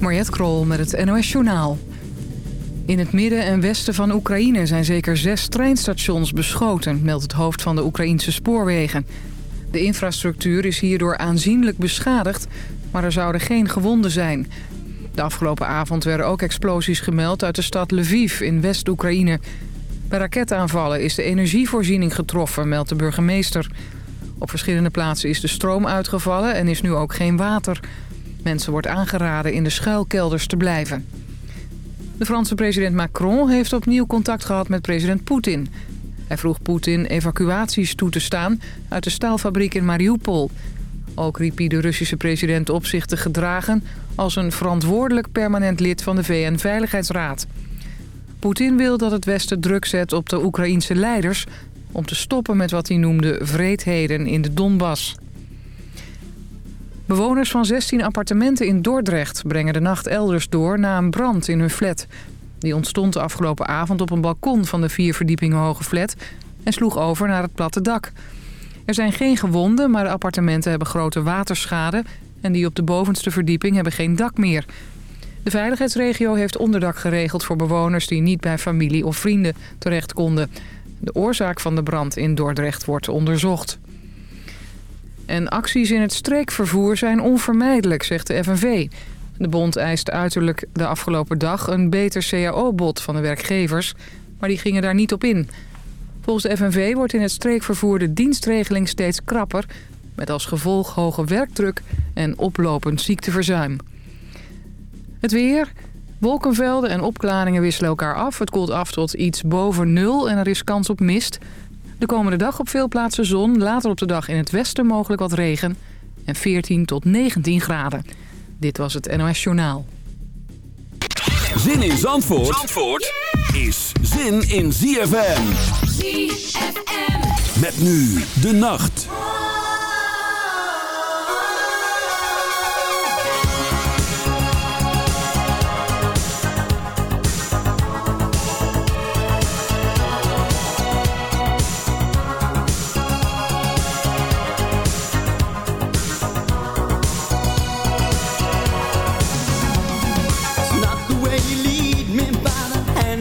Mariette Krol met het NOS Journaal. In het midden en westen van Oekraïne zijn zeker zes treinstations beschoten... meldt het hoofd van de Oekraïnse spoorwegen. De infrastructuur is hierdoor aanzienlijk beschadigd... maar er zouden geen gewonden zijn. De afgelopen avond werden ook explosies gemeld uit de stad Lviv in West-Oekraïne. Bij raketaanvallen is de energievoorziening getroffen, meldt de burgemeester. Op verschillende plaatsen is de stroom uitgevallen en is nu ook geen water... Mensen wordt aangeraden in de schuilkelders te blijven. De Franse president Macron heeft opnieuw contact gehad met president Poetin. Hij vroeg Poetin evacuaties toe te staan uit de staalfabriek in Mariupol. Ook riep hij de Russische president op zich te gedragen... als een verantwoordelijk permanent lid van de VN-veiligheidsraad. Poetin wil dat het Westen druk zet op de Oekraïense leiders... om te stoppen met wat hij noemde vreedheden in de Donbass. Bewoners van 16 appartementen in Dordrecht brengen de nacht elders door na een brand in hun flat. Die ontstond de afgelopen avond op een balkon van de vier verdiepingen hoge flat en sloeg over naar het platte dak. Er zijn geen gewonden, maar de appartementen hebben grote waterschade en die op de bovenste verdieping hebben geen dak meer. De veiligheidsregio heeft onderdak geregeld voor bewoners die niet bij familie of vrienden terecht konden. De oorzaak van de brand in Dordrecht wordt onderzocht. En acties in het streekvervoer zijn onvermijdelijk, zegt de FNV. De bond eist uiterlijk de afgelopen dag een beter cao-bod van de werkgevers... maar die gingen daar niet op in. Volgens de FNV wordt in het streekvervoer de dienstregeling steeds krapper... met als gevolg hoge werkdruk en oplopend ziekteverzuim. Het weer... Wolkenvelden en opklaringen wisselen elkaar af. Het koelt af tot iets boven nul en er is kans op mist. De komende dag op veel plaatsen zon. Later op de dag in het westen mogelijk wat regen. En 14 tot 19 graden. Dit was het NOS Journaal. Zin in Zandvoort, Zandvoort is zin in ZFM. ZFM. Met nu de nacht.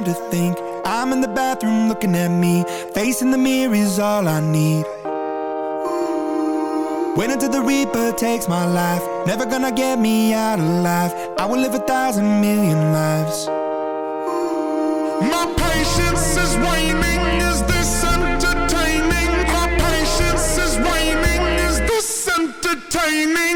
Time to think. I'm in the bathroom looking at me. Facing the mirror is all I need. Wait until the Reaper takes my life. Never gonna get me out alive. I will live a thousand million lives. My patience is waning. Is this entertaining? My patience is waning. Is this entertaining?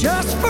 just for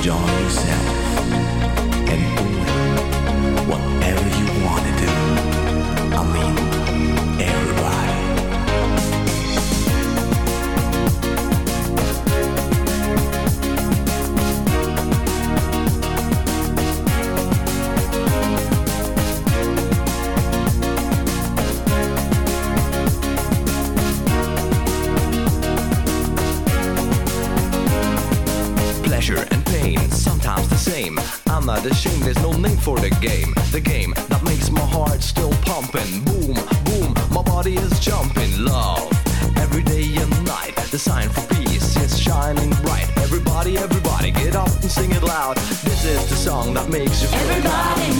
enjoy yourself for the game. The game that makes my heart still pumping. Boom, boom, my body is jumping. Love, every day and night. The sign for peace is shining bright. Everybody, everybody, get up and sing it loud. This is the song that makes you feel Everybody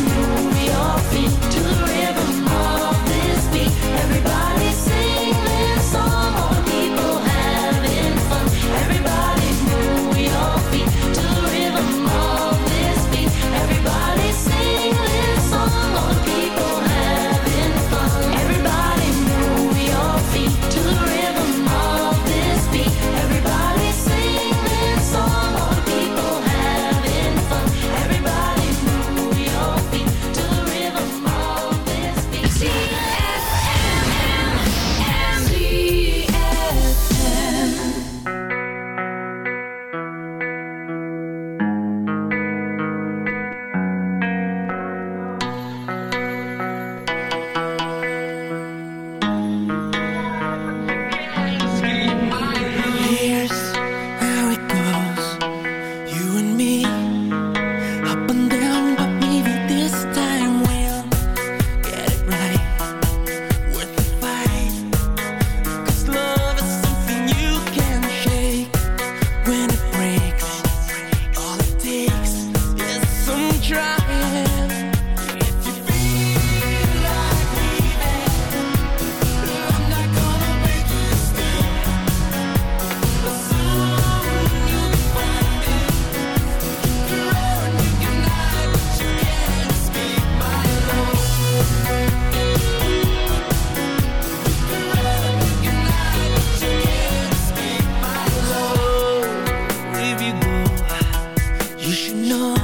You should know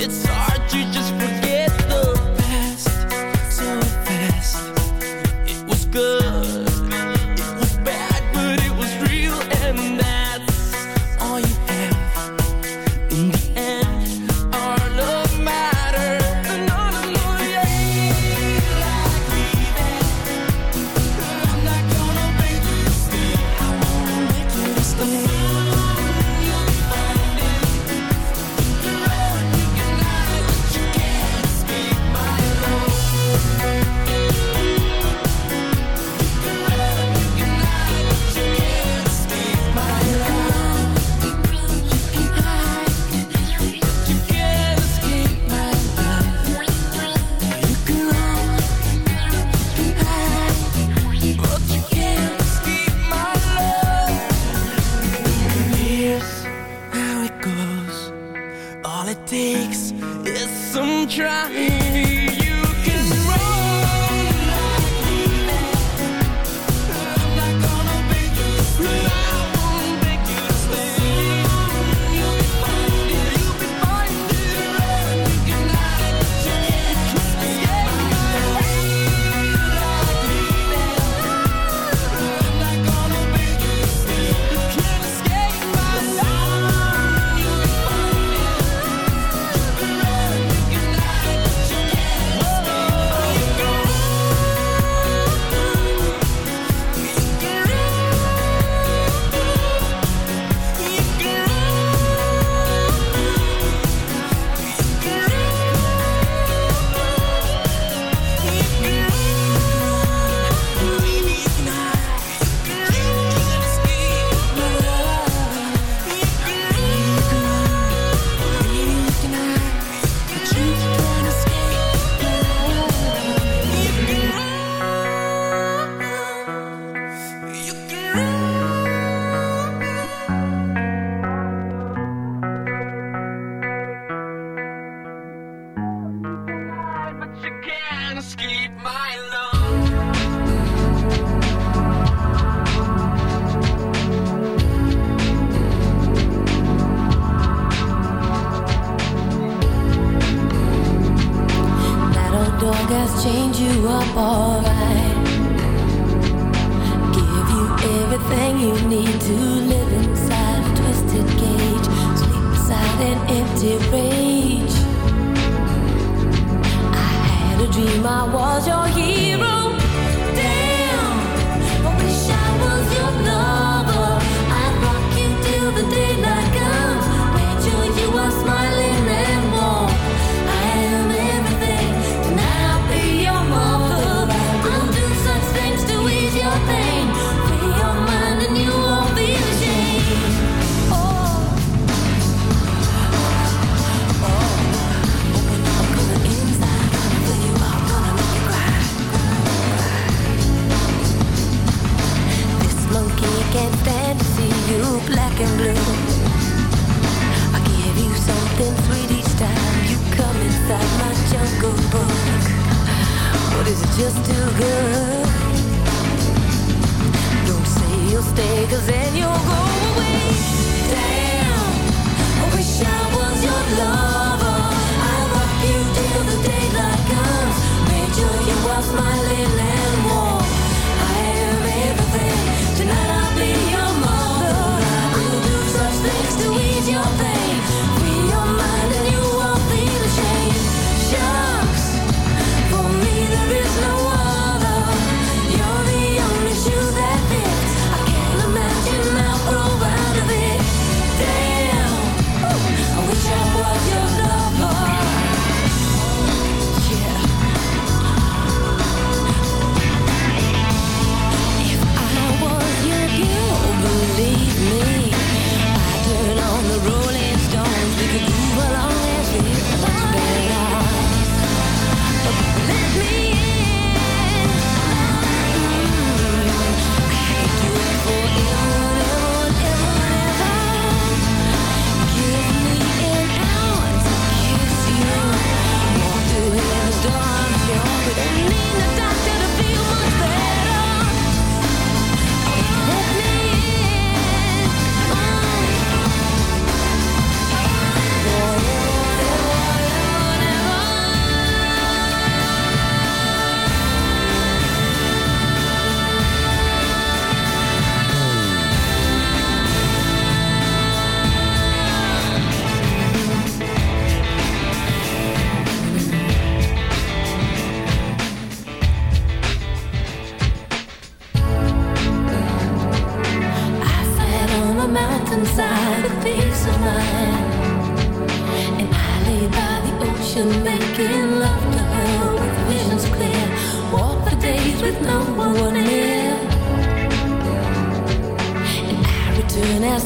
it's hard to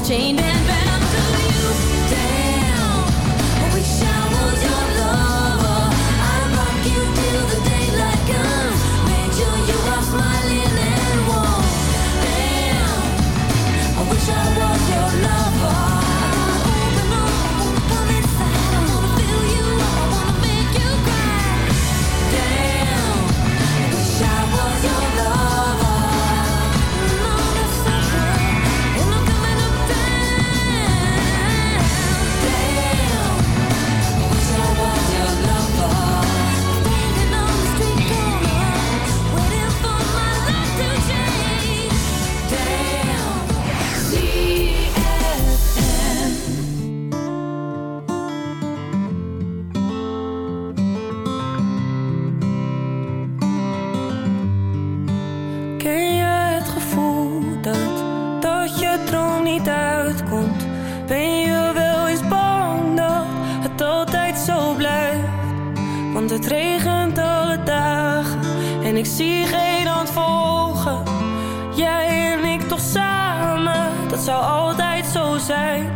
chained and bound. het regent alle dagen en ik zie geen hand volgen. Jij en ik toch samen, dat zou altijd zo zijn.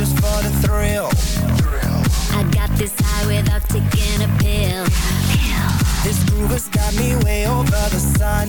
just for the thrill. I got this high without taking a pill. This groove has got me way over the sun.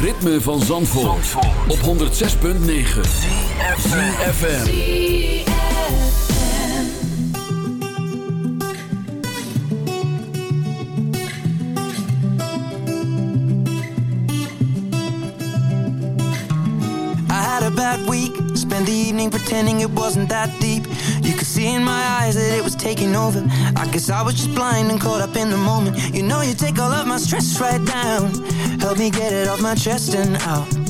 ritme van Zandvoort, op 106.9 CFFM I had a bad week. Spent the evening pretending it wasn't that deep. See in my eyes that it was taking over. I guess I was just blind and caught up in the moment. You know, you take all of my stress right down. Help me get it off my chest and out.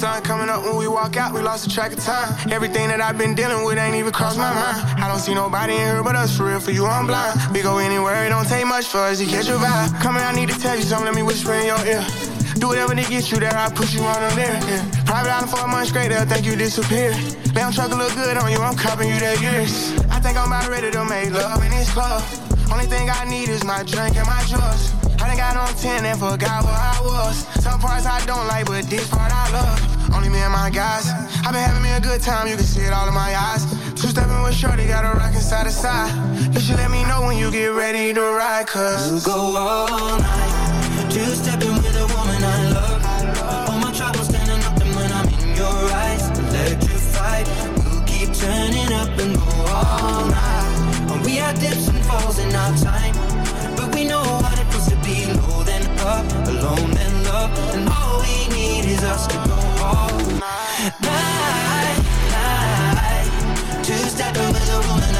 Sun coming up when we walk out, we lost the track of time. Everything that I've been dealing with ain't even crossed my mind. I don't see nobody in here but us, for real, for you, I'm blind. We go anywhere, it don't take much for us to catch your vibe. Come here, I need to tell you something, let me whisper in your ear. Do whatever to get you there, I push you on a there. Yeah. Private island for a month straight, they'll think you disappeared. Lamb truck look good on you, I'm copping you that years. I think I'm about ready to make love in this club. Only thing I need is my drink and my drugs. I done got on 10 and forgot where I was. Some parts I don't like, but this part I love. Only me and my guys. i been having me a good time, you can see it all in my eyes. Two stepping with Shorty, got a rockin' side to side. You should let me know when you get ready to ride, cause. We'll go all night. Two stepping with a woman I love. All my troubles standing up and when I'm in your eyes, electrified. We'll keep turning up and go all night. We had dips and falls in our time, but we know alone then love, and all we need is us to go all night, night. Two stepping with a woman